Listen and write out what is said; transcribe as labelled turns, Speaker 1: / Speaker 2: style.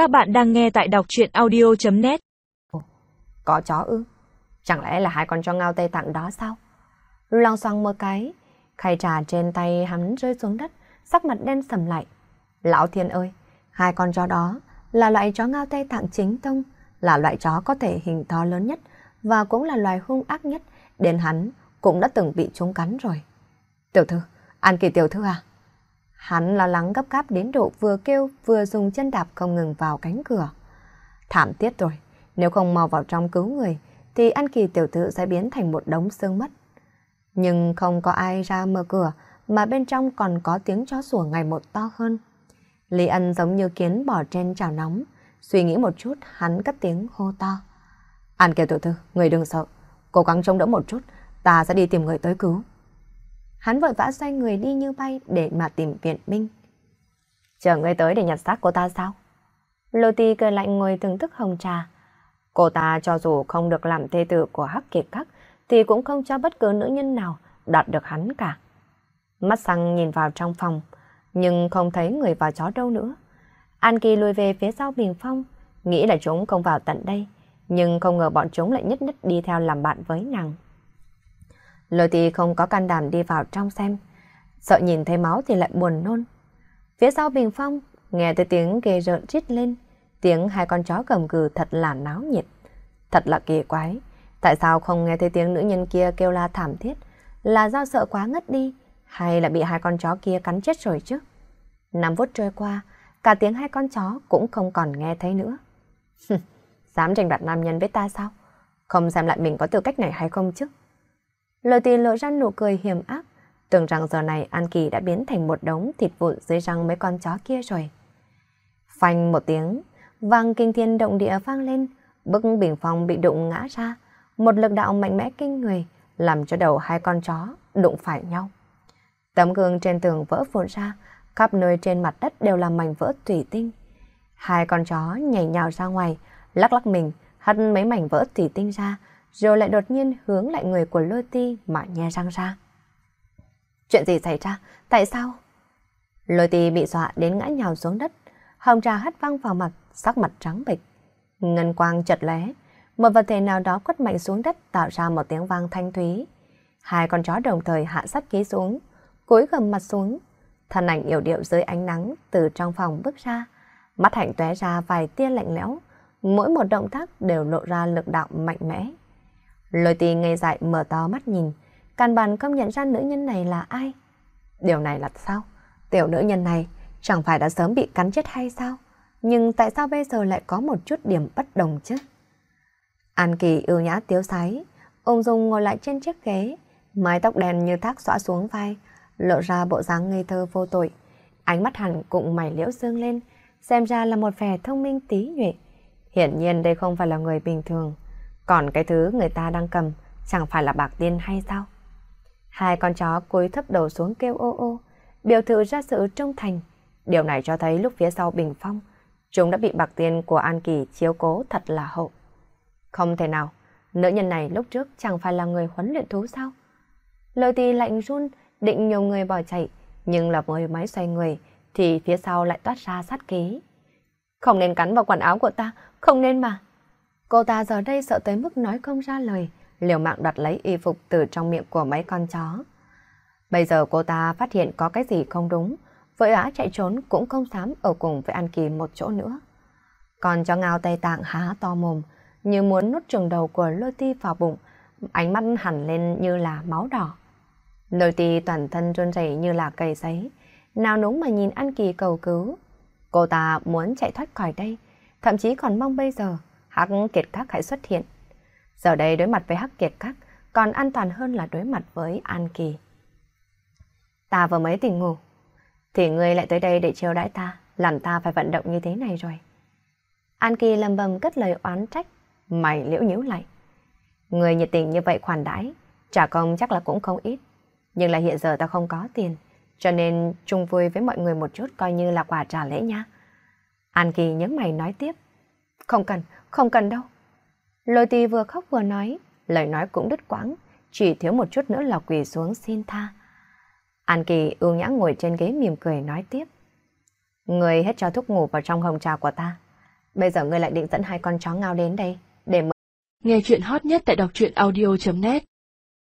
Speaker 1: Các bạn đang nghe tại đọc chuyện audio.net
Speaker 2: Có chó ư? Chẳng lẽ là hai con chó ngao Tây Tạng đó sao? Loang xoang một cái, khay trà trên tay hắn rơi xuống đất, sắc mặt đen sầm lại. Lão thiên ơi, hai con chó đó là loại chó ngao Tây Tạng chính tông, là loại chó có thể hình to lớn nhất và cũng là loài hung ác nhất, đến hắn cũng đã từng bị chúng cắn rồi. Tiểu thư, An Kỳ tiểu thư à? Hắn lo lắng gấp gáp đến độ vừa kêu vừa dùng chân đạp không ngừng vào cánh cửa. Thảm tiết rồi, nếu không mau vào trong cứu người thì An Kỳ tiểu thư sẽ biến thành một đống xương mất. Nhưng không có ai ra mở cửa mà bên trong còn có tiếng chó sủa ngày một to hơn. Lý Ân giống như kiến bỏ trên chảo nóng, suy nghĩ một chút hắn cất tiếng hô to. An Kỳ tiểu thư, người đừng sợ, cố gắng chống đỡ một chút, ta sẽ đi tìm người tới cứu. Hắn vội vã xoay người đi như bay để mà tìm viện binh. Chờ người tới để nhặt xác cô ta sao? Lô Ti cười lạnh ngồi thưởng thức hồng trà. Cô ta cho dù không được làm thê tử của Hắc Kiệt Khắc thì cũng không cho bất cứ nữ nhân nào đạt được hắn cả. Mắt xăng nhìn vào trong phòng, nhưng không thấy người và chó đâu nữa. An Kỳ lùi về phía sau bình phong, nghĩ là chúng không vào tận đây, nhưng không ngờ bọn chúng lại nhất nhất đi theo làm bạn với nàng. Lôi ti không có can đảm đi vào trong xem, sợ nhìn thấy máu thì lại buồn nôn. Phía sau bình phong, nghe thấy tiếng ghê rợn rít lên, tiếng hai con chó cầm cừ thật là náo nhiệt. Thật là kỳ quái, tại sao không nghe thấy tiếng nữ nhân kia kêu la thảm thiết, là do sợ quá ngất đi, hay là bị hai con chó kia cắn chết rồi chứ? Năm phút trôi qua, cả tiếng hai con chó cũng không còn nghe thấy nữa. Dám tranh đoạt nam nhân với ta sao? Không xem lại mình có tư cách này hay không chứ? Lời tì lộ ra nụ cười hiểm ác, tưởng rằng giờ này An Kỳ đã biến thành một đống thịt vụn dưới răng mấy con chó kia rồi. Phanh một tiếng, vang kinh thiên động địa vang lên, bức bình phong bị đụng ngã ra, một lực đạo mạnh mẽ kinh người, làm cho đầu hai con chó đụng phải nhau. Tấm gương trên tường vỡ vụn ra, khắp nơi trên mặt đất đều là mảnh vỡ thủy tinh. Hai con chó nhảy nhào ra ngoài, lắc lắc mình, hất mấy mảnh vỡ thủy tinh ra, rồi lại đột nhiên hướng lại người của Lôi Ti mà nhe răng ra. Chuyện gì xảy ra? Tại sao? Lôi Ti bị dọa đến ngã nhào xuống đất, hồng trà hất văng vào mặt, sắc mặt trắng bệch. Ngân quang chật lé, một vật thể nào đó quất mạnh xuống đất tạo ra một tiếng vang thanh thúy. Hai con chó đồng thời hạ sát khí xuống, cúi gầm mặt xuống. Thân ảnh yểu điệu dưới ánh nắng từ trong phòng bước ra, mắt hạnh tóe ra vài tia lạnh lẽo, mỗi một động tác đều lộ ra lực đạo mạnh mẽ. Lôi ti ngây dại mở to mắt nhìn, căn bản không nhận ra nữ nhân này là ai. Điều này là sao? Tiểu nữ nhân này chẳng phải đã sớm bị cắn chết hay sao? Nhưng tại sao bây giờ lại có một chút điểm bất đồng chứ? An Kỳ ưu nhã tiếu sái, ông dung ngồi lại trên chiếc ghế, mái tóc đen như thác xõa xuống vai, lộ ra bộ dáng ngây thơ vô tội. Ánh mắt hẳn cũng mày liễu dương lên, xem ra là một vẻ thông minh tí nhuệ. Hiển nhiên đây không phải là người bình thường. Còn cái thứ người ta đang cầm chẳng phải là bạc tiên hay sao? Hai con chó cúi thấp đầu xuống kêu ô ô, biểu thự ra sự trung thành. Điều này cho thấy lúc phía sau bình phong, chúng đã bị bạc tiên của An Kỳ chiếu cố thật là hậu. Không thể nào, nữ nhân này lúc trước chẳng phải là người huấn luyện thú sao? Lời thì lạnh run, định nhiều người bỏ chạy, nhưng là mới máy xoay người, thì phía sau lại toát ra sát khí Không nên cắn vào quần áo của ta, không nên mà. Cô ta giờ đây sợ tới mức nói không ra lời, liều mạng đặt lấy y phục từ trong miệng của mấy con chó. Bây giờ cô ta phát hiện có cái gì không đúng, vội vã chạy trốn cũng không dám ở cùng với An Kỳ một chỗ nữa. Còn cho ngao Tây Tạng há to mồm, như muốn nút trường đầu của Lôi Ti vào bụng, ánh mắt hẳn lên như là máu đỏ. Lôi Ti toàn thân run rẩy như là cầy sấy, nào núng mà nhìn An Kỳ cầu cứu. Cô ta muốn chạy thoát khỏi đây, thậm chí còn mong bây giờ Hắc Kiệt Các hãy xuất hiện. Giờ đây đối mặt với Hắc Kiệt Các còn an toàn hơn là đối mặt với An Kỳ. Ta vừa mới tỉnh ngủ, thì ngươi lại tới đây để chiêu đãi ta, làm ta phải vận động như thế này rồi. An Kỳ lầm bầm cất lời oán trách, mày liễu nhíu lại. Người nhiệt tình như vậy khoản đãi, trả công chắc là cũng không ít. Nhưng là hiện giờ ta không có tiền, cho nên chung vui với mọi người một chút coi như là quà trả lễ nha. An Kỳ nhớ mày nói tiếp. Không cần, không cần đâu. Lôi tì vừa khóc vừa nói, lời nói cũng đứt quãng, chỉ thiếu một chút nữa là quỳ xuống xin tha. An Kỳ ưu nhã ngồi trên ghế mỉm cười nói tiếp. Người hết cho thuốc ngủ vào trong hồng trà của ta, Bây giờ ngươi lại định dẫn hai con chó ngao đến đây, để
Speaker 1: Nghe chuyện hot nhất tại đọc truyện audio.net